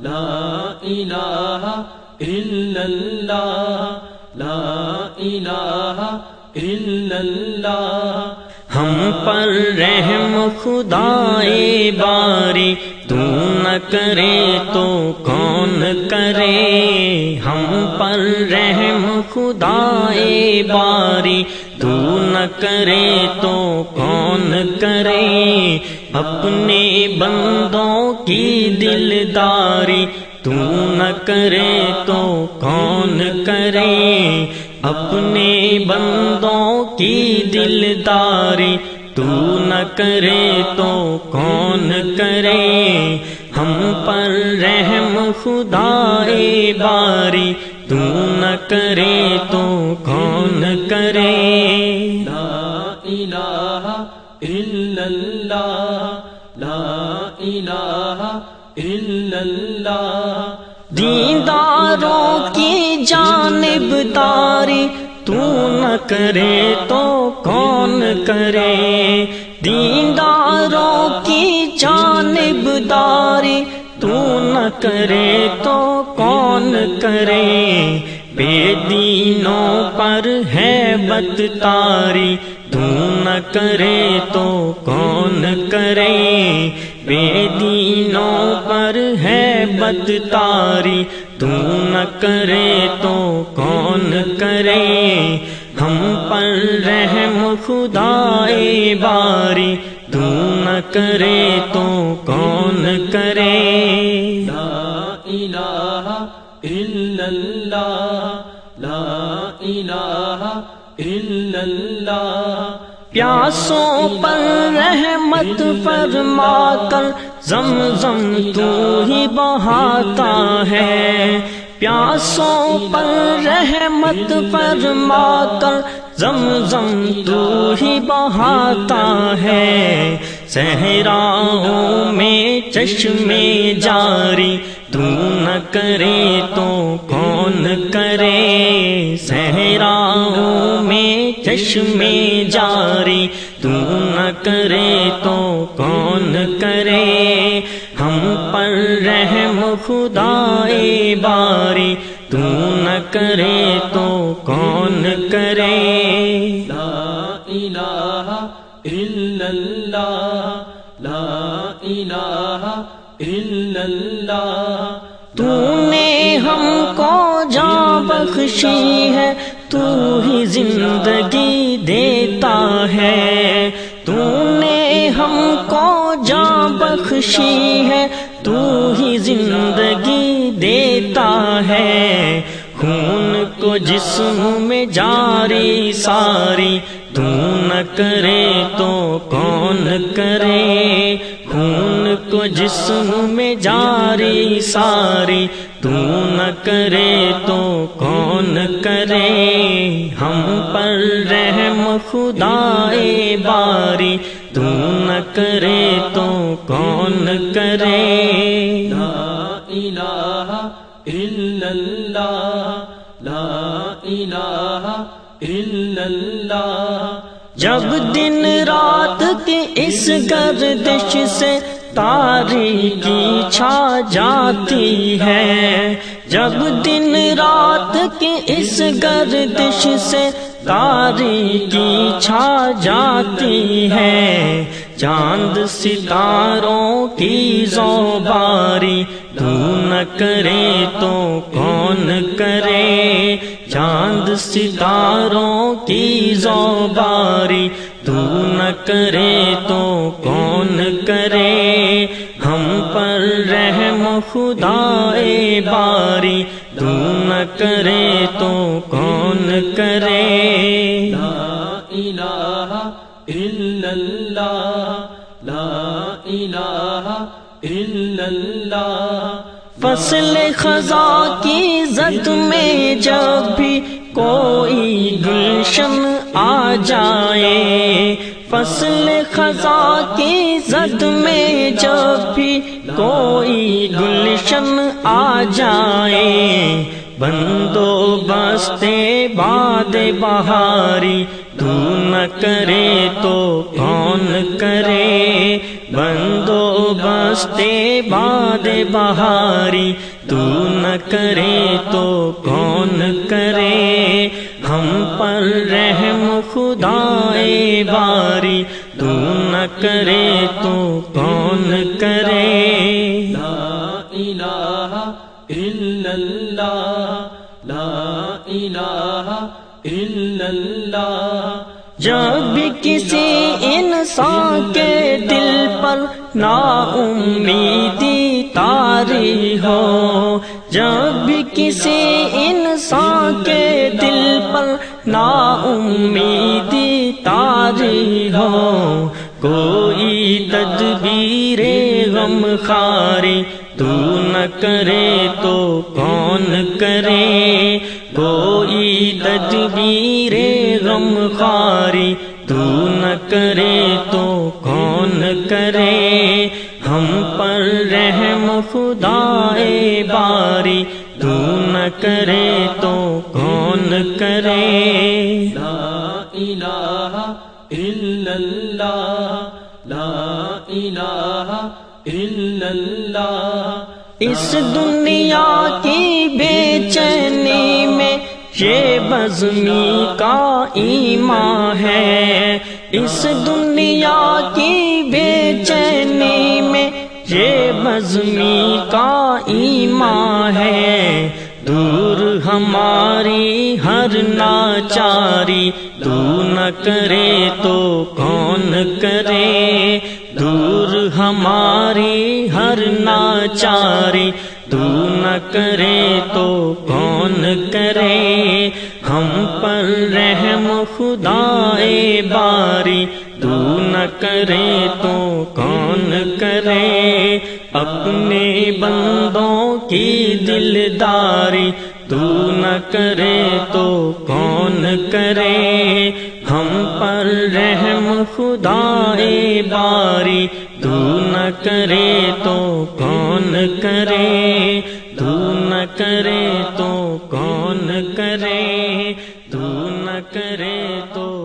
لا الہ الا اللہ لا الہ الا اللہ ہم پر رحم خدا باری. تو نہ کرے تو کون کرے؟ ہم پر رحم خدا باری. تو نہ کرے تو کون کرے؟ اپنے بندوں کی دلداری تو نہ کرے تو کون کرے؟ اپنے بندوں کی دلداری تو نہ کرے تو کون کرے؟ ہم پر رحم خدا باری تو نہ کرے تو کون کرے؟ لا الہ الا اللہ لا الہ الا اللہ دینداروں کی جانب داری تو نہ کرے تو کون کرے؟ دینداروں کی جانب داری تو نہ کرے تو کون کرے؟ بے دینوں پر ہے بت تاری تو کرے تو کون کرے؟ بے دینوں پر ہے بد تاری تو نہ کرے تو کون کرے؟ ہم پر رحم خدا باری۔ تو نہ کرے تو کون کرے؟ لا الہ الا اللہ۔ لا الہ الا اللہ۔ پیاسوں پر رحمت فرما کر زم زم تو ہی بہاتا ہے۔ پیاسوں پر رحمت فرما کر زم زم تو ہی بہاتا ہے۔ صحراؤں میں چشمے جاری تو نہ کرے تو کون کرے؟ صحراؤں میں چشمے جاری۔ تو نہ کرے تو کون کرے؟ ہم پر رحم خدا باری۔ تو نہ کرے تو کون کرے؟ لا الہ الا اللہ۔ اللہ۔ تو نے ہم کو جان بخشی ہے، تو ہی زندگی دیتا ہے۔ تو نے ہم کو جان بخشی ہے، تو ہی زندگی دیتا ہے۔ خون کو جسم میں جاری ساری، تو نہ کرے تو کون کرے؟ خون کو جسم میں جاری ساری، تو نہ کرے تو کون کرے؟ ہم پر رحم خدا باری، تو نہ کرے تو کون کرے؟ لا الہ الا اللہ، لا الہ الا اللہ جب دن رات کے اس گردش سے تاریخی چھا جاتی ہے، جب دن رات کے اس گردش سے تاریخی چھا جاتی ہے، چاند ستاروں کی زوباری تو نہ کرے تو کون کرے؟ چاند ستاروں کی زوباری، تو نہ کرے تو کون کرے؟ ہم پر رحم خدا باری، تو نہ کرے تو کون کرے؟ لا الہ الا اللہ، لا الہ الا اللہ فصل خزاں کی زد میں جب بھی کوئی گلشن آ جائے، فصل خزاں کی زد میں جب بھی کوئی گلشن آ جائے، بندو بستے باد بہاری، تو نہ کرے تو کون کرے بستے باد بہاری، تو نہ کرے تو کون کرے؟ ہم پر رحم خدا باری، تو نہ کرے تو کون کرے؟ لا الہ الا اللہ، لا الہ الا اللہ۔ جب بھی کسی انسان کے دل پر نا امیدی تاری ہو۔ جب بھی کسی انسان کے دل پر نا امیدی تاری ہو، کوئی تدبیر غم خاری تو نہ کرے تو کون کرے؟ کوئی تدبیر غم خاری تو نہ کرے تو کون کرے؟ ہم پر رحم خدا باری تو نہ کرے تو کون کرے؟ لا الہ الا اللہ لا الہ الا اللہ۔ اس دنیا کی بے چینی میں یہ بزمی کا ایمان ہے۔ اس دنیا کی بے چینی میں یہ بزمی کا ایمان ہے۔ دور ہماری ہر ناچاری تو نہ کرے تو کون کرے؟ دور ہماری ہر ناچاری تو نہ کرے کرے ہم پر رحم خدا باری۔ تو نہ کرے تو کون کرے اپنے بندوں کی دلداری۔ تو نہ کرے تو کون کرے ہم پر رحم خدا باری۔ تو نہ کرے تو کون کرے کرے تو کون کرے؟ تو نہ کرے تو